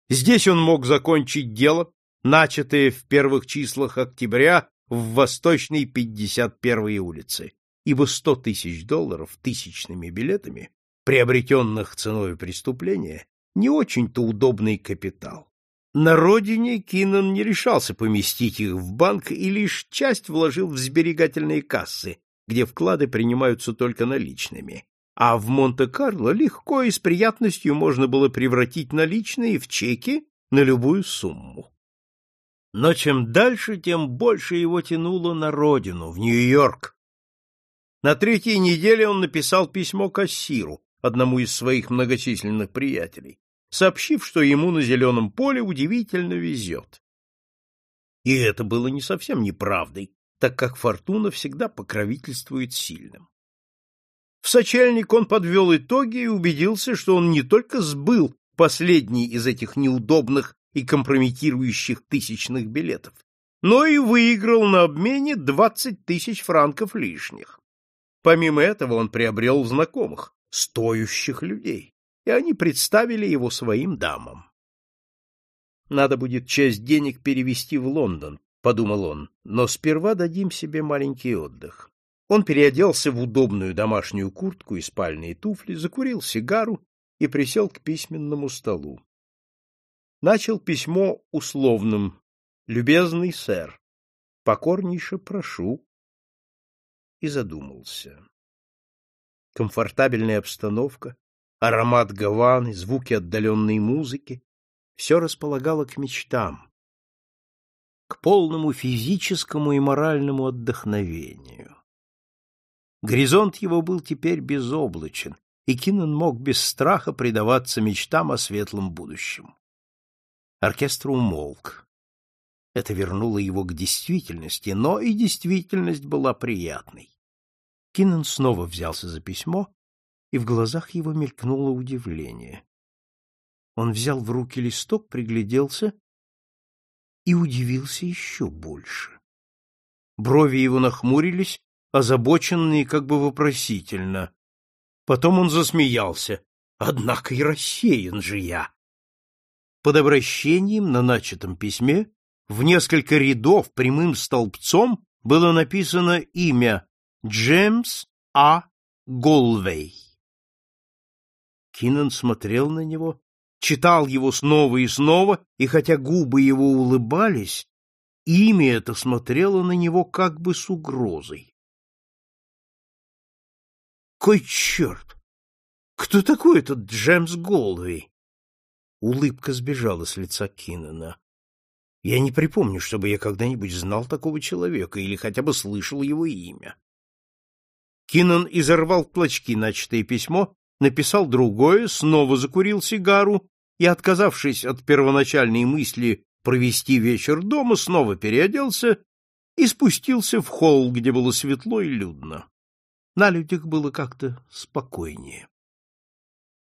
Здесь он мог закончить дело, начатое в первых числах октября в Восточной 51-й улице, ибо сто тысяч долларов тысячными билетами, приобретенных ценой преступления, не очень-то удобный капитал. На родине Кинан не решался поместить их в банк и лишь часть вложил в сберегательные кассы, где вклады принимаются только наличными, а в Монте-Карло легко и с приятностью можно было превратить наличные в чеки на любую сумму. Но чем дальше, тем больше его тянуло на родину, в Нью-Йорк. На третьей неделе он написал письмо кассиру, одному из своих многочисленных приятелей, сообщив, что ему на зеленом поле удивительно везет. И это было не совсем неправдой, так как фортуна всегда покровительствует сильным. В сочельник он подвел итоги и убедился, что он не только сбыл последний из этих неудобных и компрометирующих тысячных билетов, но и выиграл на обмене 20 тысяч франков лишних. Помимо этого он приобрел знакомых, стоящих людей, и они представили его своим дамам. Надо будет часть денег перевести в Лондон, подумал он, но сперва дадим себе маленький отдых. Он переоделся в удобную домашнюю куртку и спальные туфли, закурил сигару и присел к письменному столу. Начал письмо условным «Любезный сэр, покорнейше прошу» и задумался. Комфортабельная обстановка, аромат гаваны, звуки отдаленной музыки — все располагало к мечтам, к полному физическому и моральному отдохновению. Горизонт его был теперь безоблачен, и Кинан мог без страха предаваться мечтам о светлом будущем. Оркестр умолк. Это вернуло его к действительности, но и действительность была приятной. Кинан снова взялся за письмо, и в глазах его мелькнуло удивление. Он взял в руки листок, пригляделся и удивился еще больше. Брови его нахмурились, озабоченные как бы вопросительно. Потом он засмеялся. Однако и рассеян же я. Под обращением на начатом письме в несколько рядов прямым столбцом было написано имя Джеймс А. Голвей. Киннон смотрел на него, читал его снова и снова, и хотя губы его улыбались, имя это смотрело на него как бы с угрозой. Кой черт! Кто такой этот Джеймс Голвей? Улыбка сбежала с лица Киннона. Я не припомню, чтобы я когда-нибудь знал такого человека или хотя бы слышал его имя. Киннон изорвал в клочки начатое письмо, написал другое, снова закурил сигару и, отказавшись от первоначальной мысли провести вечер дома, снова переоделся и спустился в холл, где было светло и людно. На людях было как-то спокойнее.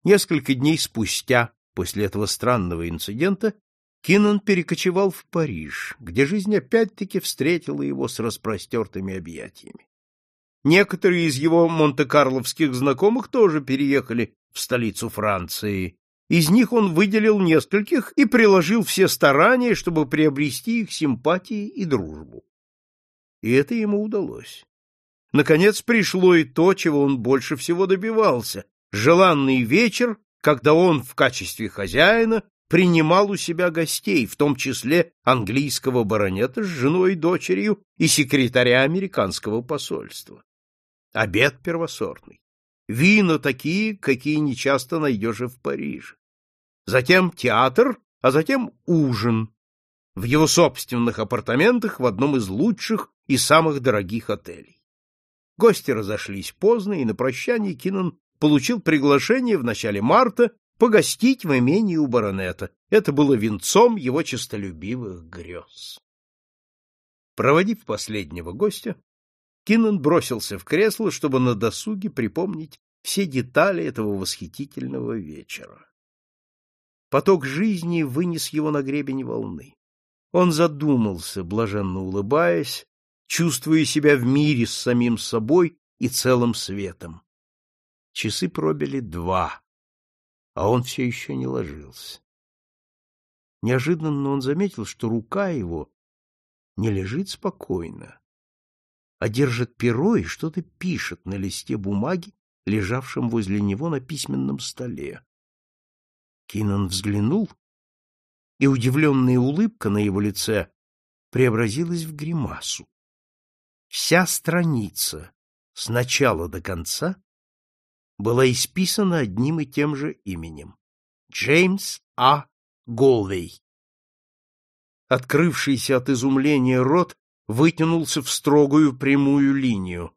Несколько дней спустя, после этого странного инцидента, Киннон перекочевал в Париж, где жизнь опять-таки встретила его с распростертыми объятиями. Некоторые из его монте-карловских знакомых тоже переехали в столицу Франции. Из них он выделил нескольких и приложил все старания, чтобы приобрести их симпатии и дружбу. И это ему удалось. Наконец пришло и то, чего он больше всего добивался — желанный вечер, когда он в качестве хозяина принимал у себя гостей, в том числе английского баронета с женой и дочерью и секретаря американского посольства. Обед первосортный. Вина такие, какие нечасто найдешь и в Париже. Затем театр, а затем ужин в его собственных апартаментах в одном из лучших и самых дорогих отелей. Гости разошлись поздно, и на прощание Кинан получил приглашение в начале марта погостить в имении у баронета. Это было венцом его честолюбивых грез. Проводив последнего гостя, Киннон бросился в кресло, чтобы на досуге припомнить все детали этого восхитительного вечера. Поток жизни вынес его на гребень волны. Он задумался, блаженно улыбаясь, чувствуя себя в мире с самим собой и целым светом. Часы пробили два, а он все еще не ложился. Неожиданно он заметил, что рука его не лежит спокойно, а держит перо и что-то пишет на листе бумаги, лежавшем возле него на письменном столе. Кинан взглянул, и удивленная улыбка на его лице преобразилась в гримасу. Вся страница, с начала до конца, была исписана одним и тем же именем — Джеймс А. Голвей. Открывшийся от изумления рот вытянулся в строгую прямую линию.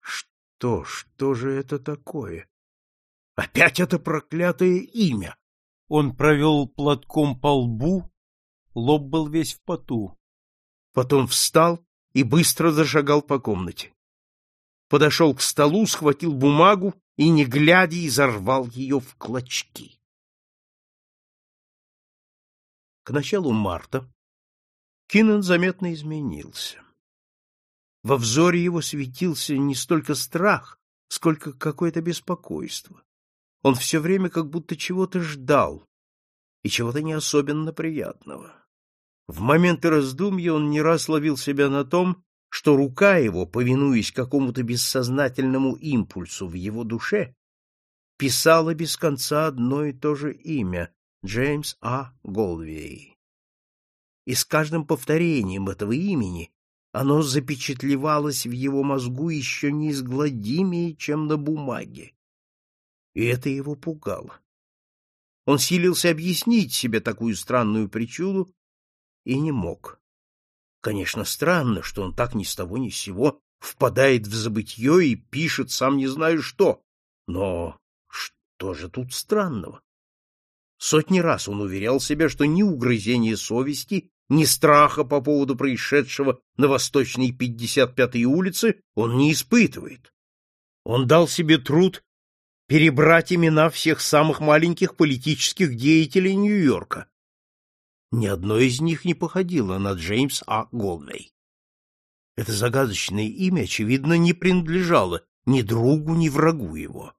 Что, что же это такое? Опять это проклятое имя! Он провел платком по лбу, лоб был весь в поту. Потом встал и быстро зашагал по комнате. Подошел к столу, схватил бумагу и, не глядя, изорвал ее в клочки. К началу марта Киннон заметно изменился. Во взоре его светился не столько страх, сколько какое-то беспокойство. Он все время как будто чего-то ждал, и чего-то не особенно приятного. В моменты раздумья он не раз ловил себя на том, что рука его, повинуясь какому-то бессознательному импульсу в его душе, писала без конца одно и то же имя — Джеймс А. Голвей. И с каждым повторением этого имени оно запечатлевалось в его мозгу еще неизгладимее, чем на бумаге. И это его пугало. Он силился объяснить себе такую странную причуду и не мог. Конечно, странно, что он так ни с того ни с сего впадает в забытье и пишет сам не знаю что. Но что же тут странного? Сотни раз он уверял себя, что ни угрызения совести, ни страха по поводу происшедшего на Восточной 55-й улице он не испытывает. Он дал себе труд перебрать имена всех самых маленьких политических деятелей Нью-Йорка, ни одно из них не походило на Джеймс А. Голвей. Это загадочное имя, очевидно, не принадлежало ни другу, ни врагу его.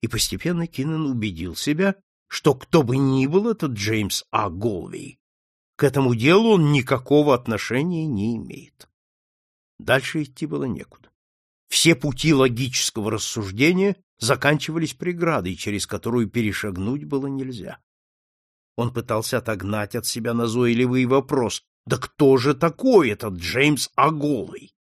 И постепенно Киннон убедил себя, что кто бы ни был этот Джеймс А. Голвей, к этому делу он никакого отношения не имеет. Дальше идти было некуда. Все пути логического рассуждения заканчивались преградой, через которую перешагнуть было нельзя. Он пытался отогнать от себя назойливый вопрос. Да кто же такой этот Джеймс Аголый?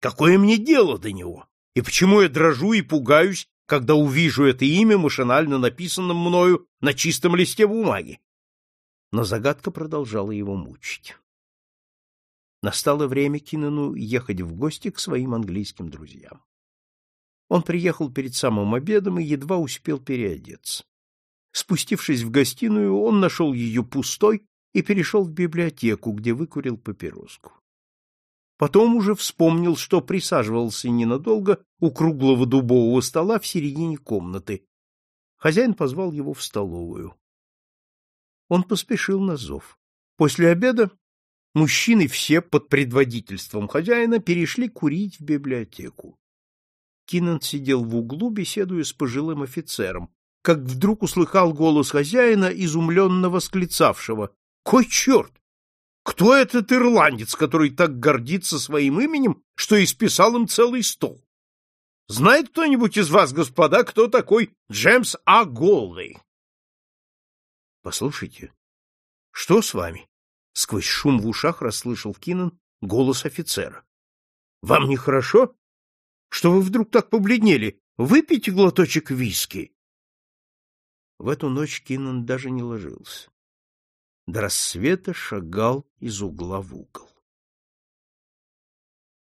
Какое мне дело до него? И почему я дрожу и пугаюсь, когда увижу это имя, машинально написанным мною на чистом листе бумаги? Но загадка продолжала его мучить. Настало время Кинану ехать в гости к своим английским друзьям. Он приехал перед самым обедом и едва успел переодеться. Спустившись в гостиную, он нашел ее пустой и перешел в библиотеку, где выкурил папироску. Потом уже вспомнил, что присаживался ненадолго у круглого дубового стола в середине комнаты. Хозяин позвал его в столовую. Он поспешил на зов. После обеда мужчины все под предводительством хозяина перешли курить в библиотеку. Кинан сидел в углу, беседуя с пожилым офицером, как вдруг услыхал голос хозяина, изумленно восклицавшего. — Кой черт! Кто этот ирландец, который так гордится своим именем, что исписал им целый стол? Знает кто-нибудь из вас, господа, кто такой Джеймс А. Голлей? — Послушайте, что с вами? — сквозь шум в ушах расслышал Кинан голос офицера. — Вам нехорошо? Что вы вдруг так побледнели? Выпейте глоточек виски. В эту ночь Кинан даже не ложился. До рассвета шагал из угла в угол.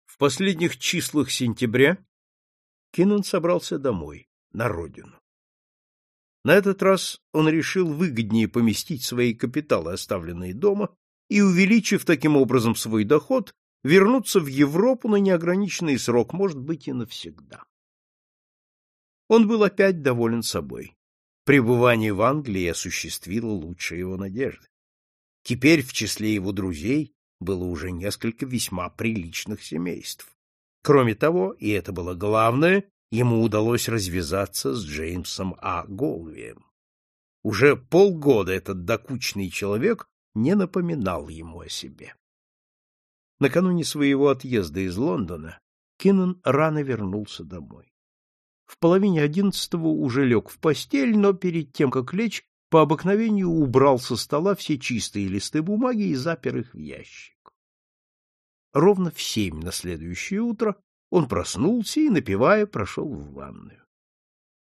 В последних числах сентября Кинан собрался домой, на родину. На этот раз он решил выгоднее поместить свои капиталы, оставленные дома, и, увеличив таким образом свой доход, вернуться в Европу на неограниченный срок, может быть, и навсегда. Он был опять доволен собой. Пребывание в Англии осуществило лучшие его надежды. Теперь в числе его друзей было уже несколько весьма приличных семейств. Кроме того, и это было главное, ему удалось развязаться с Джеймсом А. Голвием. Уже полгода этот докучный человек не напоминал ему о себе. Накануне своего отъезда из Лондона Киннон рано вернулся домой. В половине одиннадцатого уже лег в постель, но перед тем, как лечь, по обыкновению убрал со стола все чистые листы бумаги и запер их в ящик. Ровно в семь на следующее утро он проснулся и, напевая, прошел в ванную.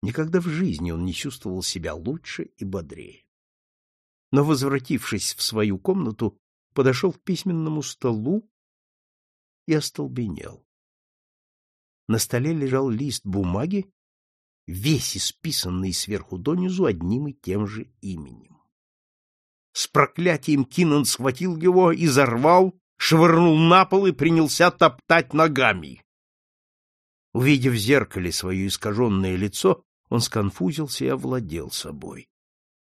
Никогда в жизни он не чувствовал себя лучше и бодрее. Но, возвратившись в свою комнату, подошел к письменному столу и остолбенел. На столе лежал лист бумаги, весь исписанный сверху донизу одним и тем же именем. С проклятием Кинан схватил его и зарвал, швырнул на пол и принялся топтать ногами. Увидев в зеркале свое искаженное лицо, он сконфузился и овладел собой.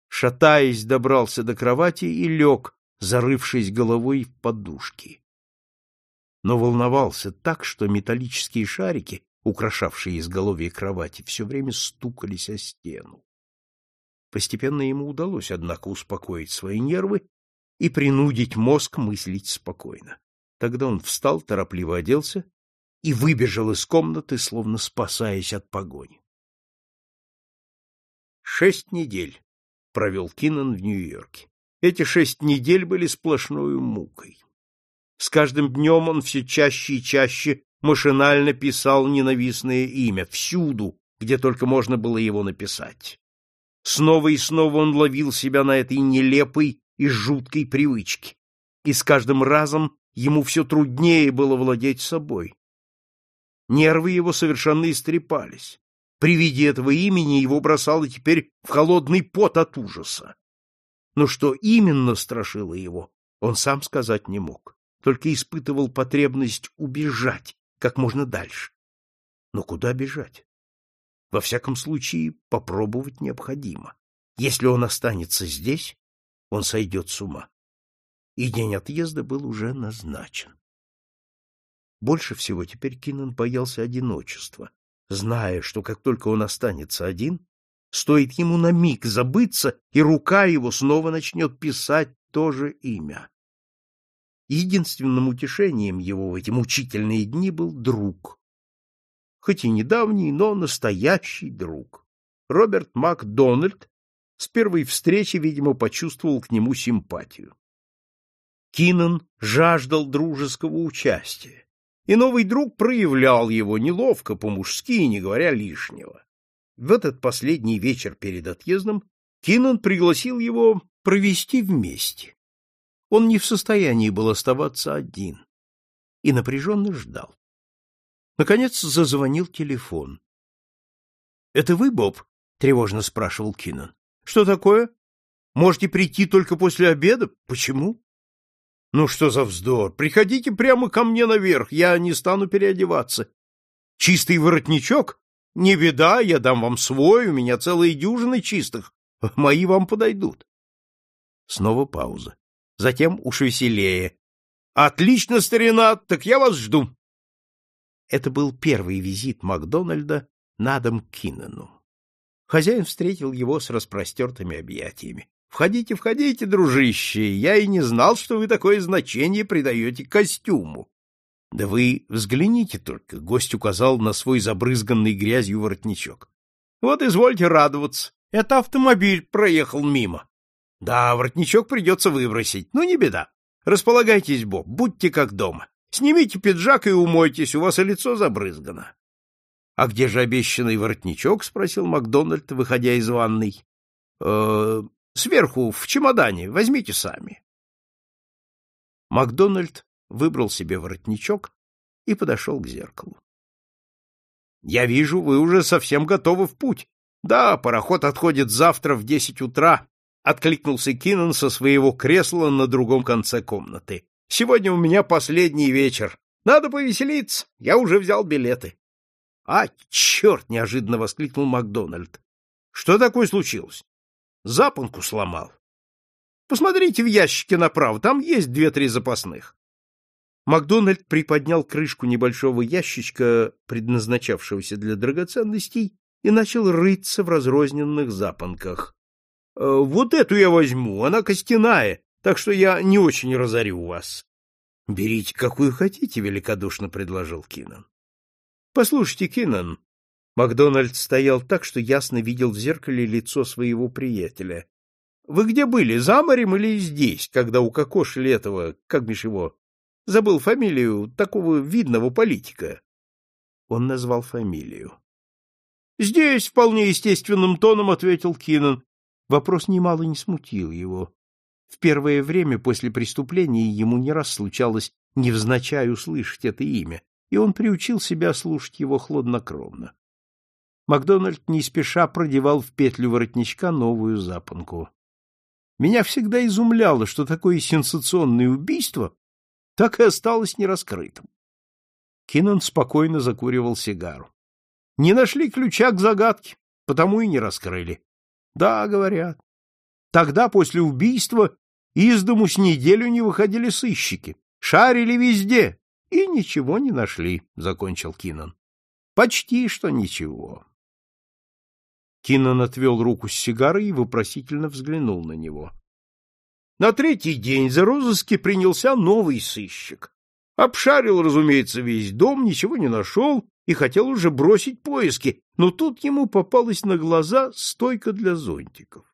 Шатаясь, добрался до кровати и лег, зарывшись головой в подушки. Но волновался так, что металлические шарики, украшавшие изголовье кровати, все время стукались о стену. Постепенно ему удалось, однако, успокоить свои нервы и принудить мозг мыслить спокойно. Тогда он встал, торопливо оделся и выбежал из комнаты, словно спасаясь от погони. Шесть недель провел Киннон в Нью-Йорке. Эти шесть недель были сплошной мукой. С каждым днем он все чаще и чаще машинально писал ненавистное имя всюду, где только можно было его написать. Снова и снова он ловил себя на этой нелепой и жуткой привычке, и с каждым разом ему все труднее было владеть собой. Нервы его совершенно истрепались. При виде этого имени его бросало теперь в холодный пот от ужаса. Но что именно страшило его, он сам сказать не мог, только испытывал потребность убежать как можно дальше. Но куда бежать? Во всяком случае, попробовать необходимо. Если он останется здесь, он сойдет с ума. И день отъезда был уже назначен. Больше всего теперь Киннон боялся одиночества, зная, что как только он останется один, стоит ему на миг забыться, и рука его снова начнет писать то же имя. Единственным утешением его в эти мучительные дни был друг. Хоть и недавний, но настоящий друг. Роберт Макдональд с первой встречи, видимо, почувствовал к нему симпатию. Киннон жаждал дружеского участия и новый друг проявлял его неловко, по-мужски, не говоря лишнего. В этот последний вечер перед отъездом Кинан пригласил его провести вместе. Он не в состоянии был оставаться один и напряженно ждал. Наконец зазвонил телефон. — Это вы, Боб? — тревожно спрашивал Кинан. — Что такое? Можете прийти только после обеда? Почему? Ну что за вздор? Приходите прямо ко мне наверх, я не стану переодеваться. Чистый воротничок? Не беда, я дам вам свой, у меня целые дюжины чистых. Мои вам подойдут. Снова пауза. Затем уж веселее. Отлично, старина, так я вас жду. Это был первый визит Макдональда на дом Киннену. Хозяин встретил его с распростертыми объятиями. Входите, входите, дружище, я и не знал, что вы такое значение придаете костюму. Да вы взгляните только, гость указал на свой забрызганный грязью воротничок. Вот извольте радоваться, это автомобиль проехал мимо. Да, воротничок придется выбросить, но не беда. Располагайтесь, Боб, будьте как дома. Снимите пиджак и умойтесь, у вас и лицо забрызгано. — А где же обещанный воротничок? — спросил Макдональд, выходя из ванной. «Э, Сверху, в чемодане, возьмите сами. Макдональд выбрал себе воротничок и подошел к зеркалу. — Я вижу, вы уже совсем готовы в путь. Да, пароход отходит завтра в десять утра, откликнулся Кинан со своего кресла на другом конце комнаты. Сегодня у меня последний вечер. Надо повеселиться. Я уже взял билеты. А, черт! неожиданно воскликнул Макдональд. Что такое случилось? Запонку сломал. Посмотрите в ящике направо, там есть две-три запасных. Макдональд приподнял крышку небольшого ящичка, предназначавшегося для драгоценностей, и начал рыться в разрозненных запонках. «Э, — Вот эту я возьму, она костяная, так что я не очень разорю вас. — Берите, какую хотите, — великодушно предложил Кинан. — Послушайте, Кинан. Макдональд стоял так, что ясно видел в зеркале лицо своего приятеля. — Вы где были, за морем или здесь, когда укокошили этого, как бишь его, забыл фамилию, такого видного политика? Он назвал фамилию. Здесь вполне естественным тоном ответил Кинан. Вопрос немало не смутил его. В первое время после преступления ему не раз случалось невзначай услышать это имя, и он приучил себя слушать его хладнокровно. Макдональд не спеша продевал в петлю воротничка новую запонку. Меня всегда изумляло, что такое сенсационное убийство так и осталось нераскрытым. Кинан спокойно закуривал сигару. Не нашли ключа к загадке, потому и не раскрыли. Да, говорят. Тогда, после убийства, из дому с неделю не выходили сыщики. Шарили везде и ничего не нашли, — закончил Кинан. Почти что ничего. Кинан отвел руку с сигарой и вопросительно взглянул на него. На третий день за розыски принялся новый сыщик. Обшарил, разумеется, весь дом, ничего не нашел и хотел уже бросить поиски, но тут ему попалась на глаза стойка для зонтиков.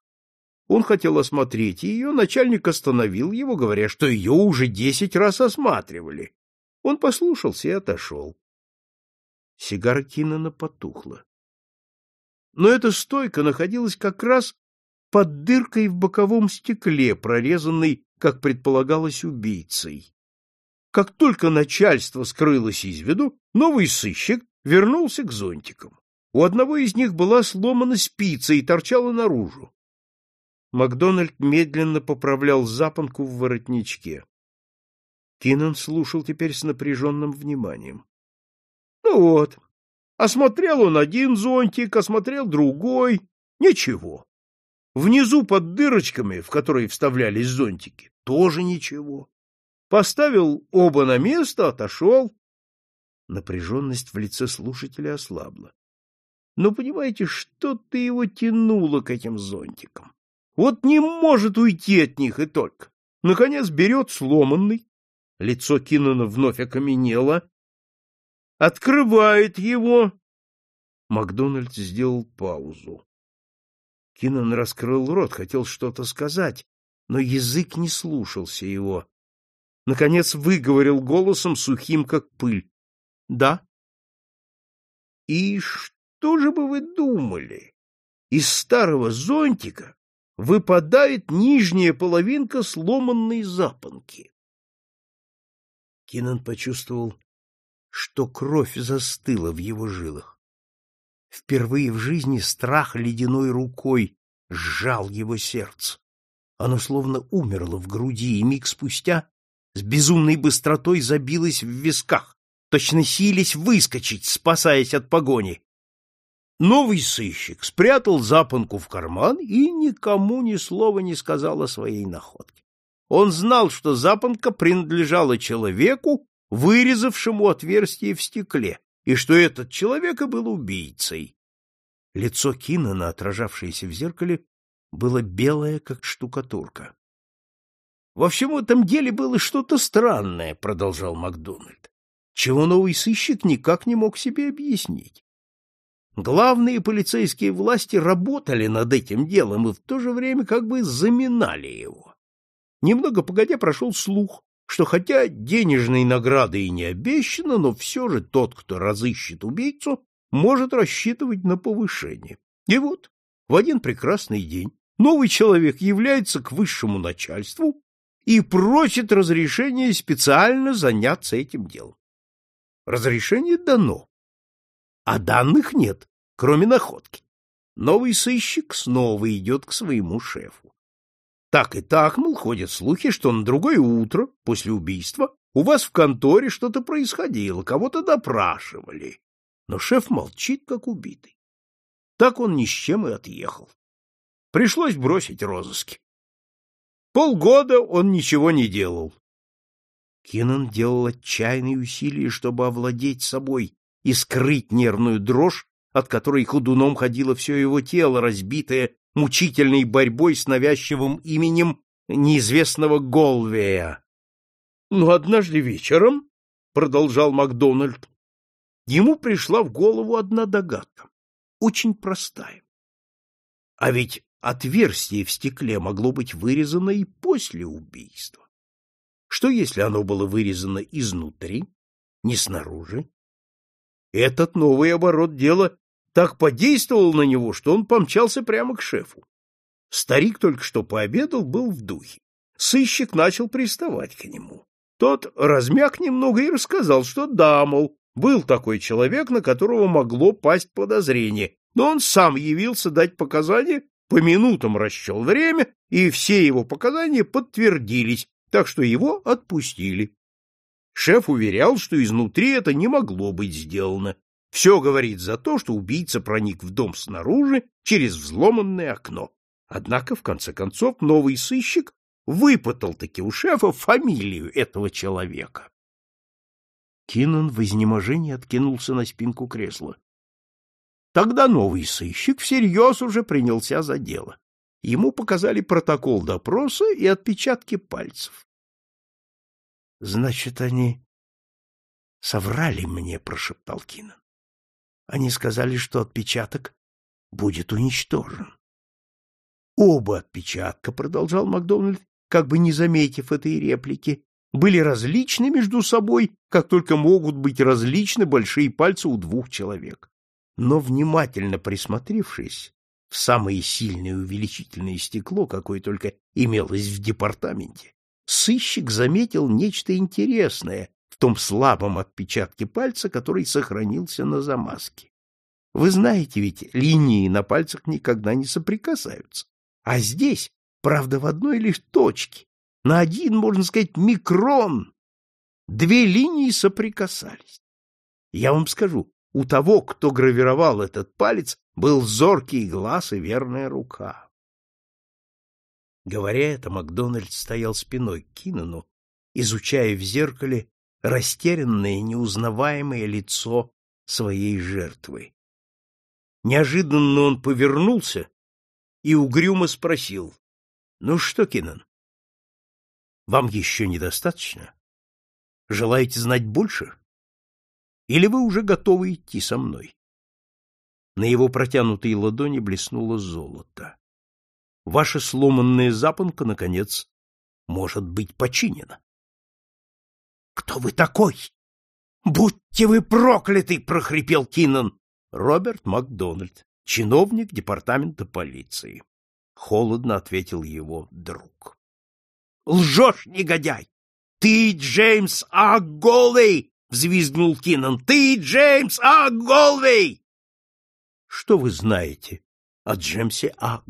Он хотел осмотреть ее, начальник остановил его, говоря, что ее уже десять раз осматривали. Он послушался и отошел. Сигара Кинана потухла. Но эта стойка находилась как раз под дыркой в боковом стекле, прорезанной, как предполагалось, убийцей. Как только начальство скрылось из виду, новый сыщик вернулся к зонтикам. У одного из них была сломана спица и торчала наружу. Макдональд медленно поправлял запонку в воротничке. Кинан слушал теперь с напряженным вниманием. — Ну вот, осмотрел он один зонтик, осмотрел другой. Ничего. Внизу под дырочками, в которые вставлялись зонтики, тоже ничего. Поставил оба на место, отошел. Напряженность в лице слушателя ослабла. Но, понимаете, что-то его тянуло к этим зонтикам. Вот не может уйти от них и только. Наконец берет сломанный. Лицо Кинана вновь окаменело. Открывает его. Макдональд сделал паузу. Кинан раскрыл рот, хотел что-то сказать, но язык не слушался его наконец выговорил голосом сухим, как пыль. — Да. — И что же бы вы думали? Из старого зонтика выпадает нижняя половинка сломанной запонки. Кинан почувствовал, что кровь застыла в его жилах. Впервые в жизни страх ледяной рукой сжал его сердце. Оно словно умерло в груди, и миг спустя с безумной быстротой забилась в висках, точно сились выскочить, спасаясь от погони. Новый сыщик спрятал запонку в карман и никому ни слова не сказал о своей находке. Он знал, что запонка принадлежала человеку, вырезавшему отверстие в стекле, и что этот человек и был убийцей. Лицо Кинана, отражавшееся в зеркале, было белое, как штукатурка. Во всем этом деле было что-то странное, продолжал Макдональд, чего новый сыщик никак не мог себе объяснить. Главные полицейские власти работали над этим делом и в то же время как бы заминали его. Немного погодя прошел слух, что хотя денежной награды и не обещано, но все же тот, кто разыщет убийцу, может рассчитывать на повышение. И вот, в один прекрасный день новый человек является к высшему начальству и просит разрешения специально заняться этим делом. Разрешение дано, а данных нет, кроме находки. новый сыщик снова идет к своему шефу. Так и так, мол, ходят слухи, что на другое утро, после убийства, у вас в конторе что-то происходило, кого-то допрашивали. Но шеф молчит, как убитый. Так он ни с чем и отъехал. Пришлось бросить розыски. Полгода он ничего не делал. Кинан делал отчаянные усилия, чтобы овладеть собой и скрыть нервную дрожь, от которой худуном ходило все его тело, разбитое мучительной борьбой с навязчивым именем неизвестного Голвея. Но однажды вечером, — продолжал Макдональд, — ему пришла в голову одна догадка, очень простая. А ведь отверстие в стекле могло быть вырезано и после убийства. Что, если оно было вырезано изнутри, не снаружи? Этот новый оборот дела так подействовал на него, что он помчался прямо к шефу. Старик только что пообедал, был в духе. Сыщик начал приставать к нему. Тот размяк немного и рассказал, что да, мол, был такой человек, на которого могло пасть подозрение, но он сам явился дать показания, по минутам расчел время, и все его показания подтвердились, так что его отпустили. Шеф уверял, что изнутри это не могло быть сделано. Все говорит за то, что убийца проник в дом снаружи через взломанное окно. Однако, в конце концов, новый сыщик выпытал-таки у шефа фамилию этого человека. Кинан в изнеможении откинулся на спинку кресла. Тогда новый сыщик всерьез уже принялся за дело. Ему показали протокол допроса и отпечатки пальцев. — Значит, они соврали мне, — прошептал Кинан. Они сказали, что отпечаток будет уничтожен. Оба отпечатка, — продолжал Макдональд, как бы не заметив этой реплики, были различны между собой, как только могут быть различны большие пальцы у двух человек. Но, внимательно присмотревшись в самое сильное увеличительное стекло, какое только имелось в департаменте, сыщик заметил нечто интересное том слабом отпечатке пальца, который сохранился на замазке. Вы знаете ведь, линии на пальцах никогда не соприкасаются. А здесь Правда, в одной лишь точке, на один, можно сказать, микрон, две линии соприкасались. Я вам скажу, у того, кто гравировал этот палец, был зоркий глаз и верная рука. Говоря это, Макдональд стоял спиной к Кинану, изучая в зеркале растерянное, неузнаваемое лицо своей жертвы. Неожиданно он повернулся и угрюмо спросил. Ну что, Кинан, вам еще недостаточно? Желаете знать больше? Или вы уже готовы идти со мной? На его протянутой ладони блеснуло золото. Ваша сломанная запонка, наконец, может быть починена. — Кто вы такой? — Будьте вы прокляты! — прохрипел Кинан. Роберт Макдональд, чиновник департамента полиции холодно ответил его друг. Лжешь, негодяй! Ты Джеймс А. Взвизгнул Кинан. Ты Джеймс А. Что вы знаете о Джеймсе А.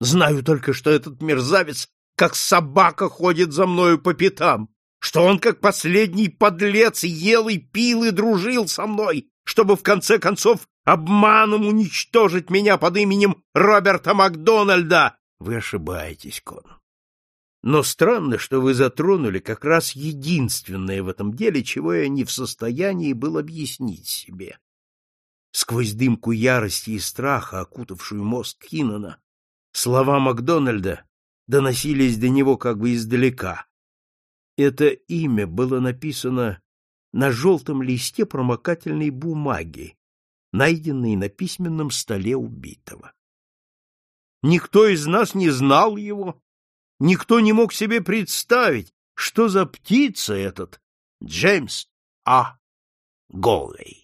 Знаю только, что этот мерзавец как собака ходит за мною по пятам, что он как последний подлец ел и пил и дружил со мной, чтобы в конце концов обманом уничтожить меня под именем Роберта Макдональда. Вы ошибаетесь, Конан. Но странно, что вы затронули как раз единственное в этом деле, чего я не в состоянии был объяснить себе. Сквозь дымку ярости и страха, окутавшую мозг Киннона, слова Макдональда доносились до него как бы издалека. Это имя было написано на желтом листе промокательной бумаги, найденной на письменном столе убитого. Никто из нас не знал его, никто не мог себе представить, что за птица этот Джеймс А. Голлей.